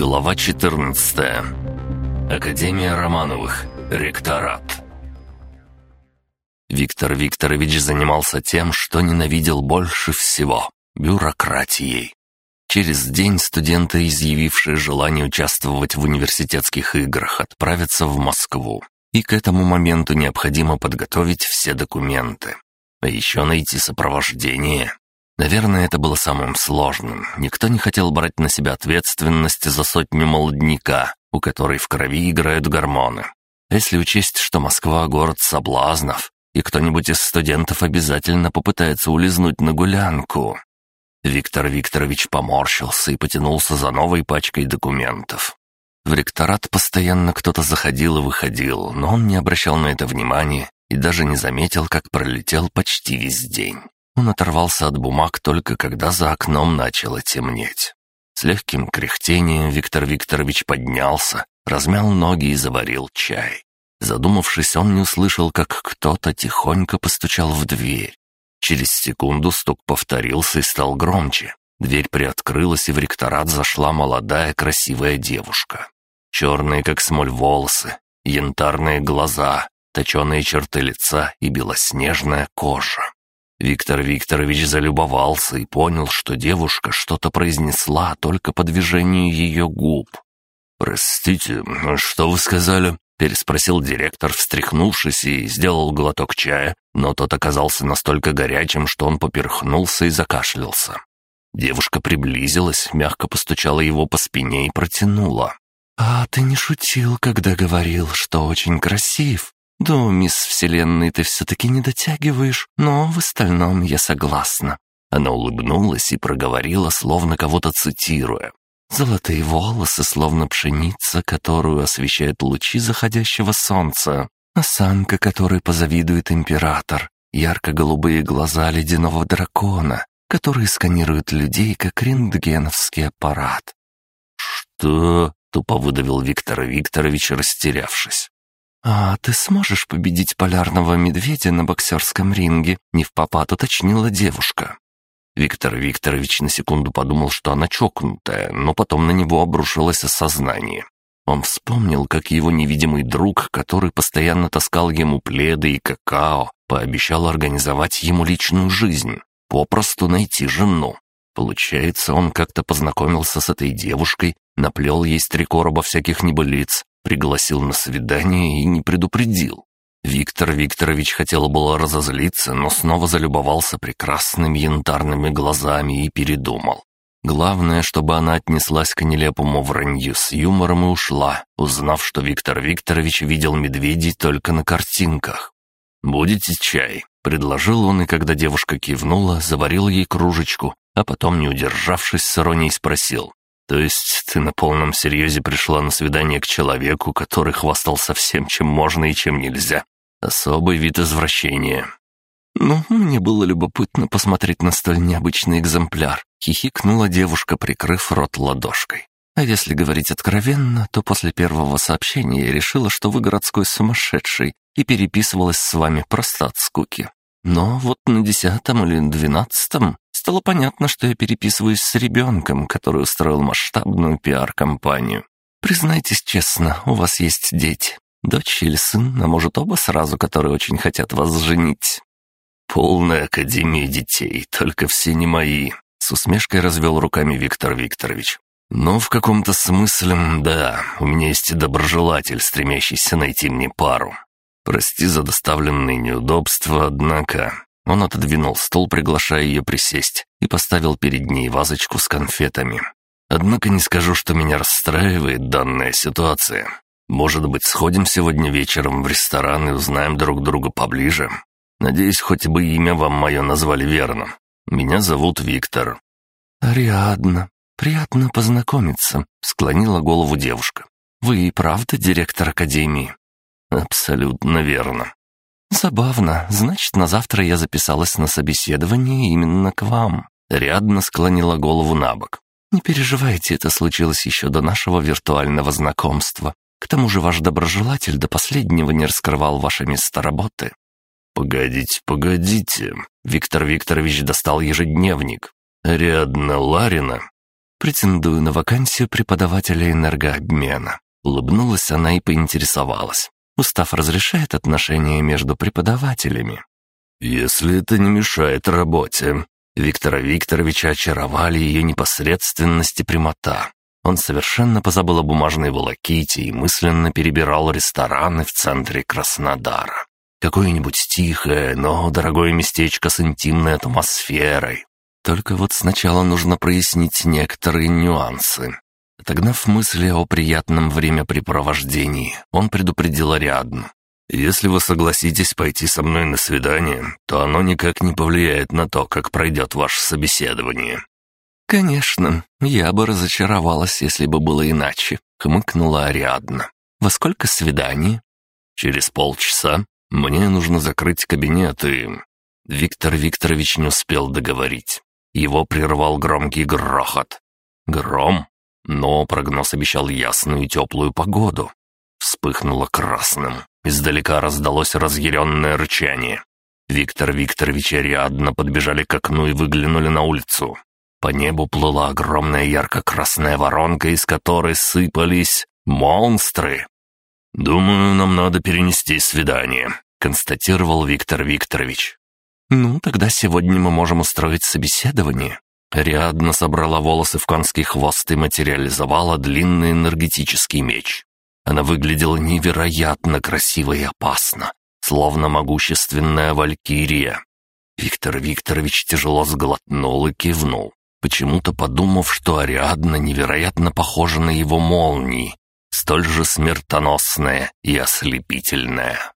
Глава 14. Академия Романовых. Ректорат. Виктор Викторович занимался тем, что ненавидел больше всего – бюрократией. Через день студенты, изъявившие желание участвовать в университетских играх, отправятся в Москву. И к этому моменту необходимо подготовить все документы. А еще найти сопровождение. Наверное, это было самым сложным. Никто не хотел брать на себя ответственность за сотню молодняка, у которой в крови играют гормоны. Если учесть, что Москва — город соблазнов, и кто-нибудь из студентов обязательно попытается улизнуть на гулянку. Виктор Викторович поморщился и потянулся за новой пачкой документов. В ректорат постоянно кто-то заходил и выходил, но он не обращал на это внимания и даже не заметил, как пролетел почти весь день. Он оторвался от бумаг только когда за окном начало темнеть. С легким кряхтением Виктор Викторович поднялся, размял ноги и заварил чай. Задумавшись, он не услышал, как кто-то тихонько постучал в дверь. Через секунду стук повторился и стал громче. Дверь приоткрылась, и в ректорат зашла молодая красивая девушка. Черные, как смоль, волосы, янтарные глаза, точеные черты лица и белоснежная кожа. Виктор Викторович залюбовался и понял, что девушка что-то произнесла только по движению ее губ. «Простите, что вы сказали?» — переспросил директор, встряхнувшись, и сделал глоток чая, но тот оказался настолько горячим, что он поперхнулся и закашлялся. Девушка приблизилась, мягко постучала его по спине и протянула. «А ты не шутил, когда говорил, что очень красив?» «Да, мисс Вселенной, ты все-таки не дотягиваешь, но в остальном я согласна». Она улыбнулась и проговорила, словно кого-то цитируя. «Золотые волосы, словно пшеница, которую освещают лучи заходящего солнца. Осанка, которой позавидует император. Ярко-голубые глаза ледяного дракона, которые сканируют людей, как рентгеновский аппарат». «Что?» — тупо выдавил Виктор Викторович, растерявшись. «А ты сможешь победить полярного медведя на боксерском ринге?» — не в попад уточнила девушка. Виктор Викторович на секунду подумал, что она чокнутая, но потом на него обрушилось осознание. Он вспомнил, как его невидимый друг, который постоянно таскал ему пледы и какао, пообещал организовать ему личную жизнь, попросту найти жену. Получается, он как-то познакомился с этой девушкой, наплел ей три короба всяких небылиц, Пригласил на свидание и не предупредил. Виктор Викторович хотел было разозлиться, но снова залюбовался прекрасными янтарными глазами и передумал. Главное, чтобы она отнеслась к нелепому вранью с юмором и ушла, узнав, что Виктор Викторович видел медведей только на картинках. «Будете чай?» — предложил он, и когда девушка кивнула, заварил ей кружечку, а потом, не удержавшись, с иронией спросил. «То есть ты на полном серьезе пришла на свидание к человеку, который хвастался всем, чем можно и чем нельзя? Особый вид извращения». «Ну, мне было любопытно посмотреть на столь необычный экземпляр», — хихикнула девушка, прикрыв рот ладошкой. «А если говорить откровенно, то после первого сообщения я решила, что вы городской сумасшедший, и переписывалась с вами просто от скуки. Но вот на десятом или двенадцатом стало понятно, что я переписываюсь с ребенком, который устроил масштабную пиар-компанию. Признайтесь честно, у вас есть дети. Дочь или сын, а может оба сразу, которые очень хотят вас женить. Полная академия детей, только все не мои. С усмешкой развел руками Виктор Викторович. Но в каком-то смысле, да, у меня есть доброжелатель, стремящийся найти мне пару. Прости за доставленные неудобства, однако он отодвинул стол, приглашая ее присесть, и поставил перед ней вазочку с конфетами. Однако не скажу, что меня расстраивает данная ситуация. Может быть, сходим сегодня вечером в ресторан и узнаем друг друга поближе? Надеюсь, хоть бы имя вам мое назвали верно. Меня зовут Виктор». «Ариадна, приятно познакомиться», — склонила голову девушка. «Вы и правда директор академии?» «Абсолютно верно. «Забавно. Значит, на завтра я записалась на собеседование именно к вам». Рядно склонила голову на бок. «Не переживайте, это случилось еще до нашего виртуального знакомства. К тому же ваш доброжелатель до последнего не раскрывал ваше место работы». «Погодите, погодите». Виктор Викторович достал ежедневник. «Ариадна Ларина?» Претендую на вакансию преподавателя энергообмена». Улыбнулась она и поинтересовалась. Устав разрешает отношения между преподавателями. «Если это не мешает работе». Виктора Викторовича очаровали ее непосредственность и прямота. Он совершенно позабыл о бумажной волоките и мысленно перебирал рестораны в центре Краснодара. Какое-нибудь тихое, но дорогое местечко с интимной атмосферой. Только вот сначала нужно прояснить некоторые нюансы. Отогнав мысли о приятном времяпрепровождении, он предупредил Ариадну. «Если вы согласитесь пойти со мной на свидание, то оно никак не повлияет на то, как пройдет ваше собеседование». «Конечно, я бы разочаровалась, если бы было иначе», — хмыкнула Ариадна. «Во сколько свиданий?» «Через полчаса. Мне нужно закрыть кабинет и...» Виктор Викторович не успел договорить. Его прервал громкий грохот. Гром? Но прогноз обещал ясную и теплую погоду. Вспыхнуло красным. Издалека раздалось разъяренное рычание. Виктор Викторович и Ариадна подбежали к окну и выглянули на улицу. По небу плыла огромная ярко-красная воронка, из которой сыпались монстры. «Думаю, нам надо перенести свидание», — констатировал Виктор Викторович. «Ну, тогда сегодня мы можем устроить собеседование». Ариадна собрала волосы в конский хвост и материализовала длинный энергетический меч. Она выглядела невероятно красиво и опасно, словно могущественная валькирия. Виктор Викторович тяжело сглотнул и кивнул, почему-то подумав, что Ариадна невероятно похожа на его молнии, столь же смертоносная и ослепительная.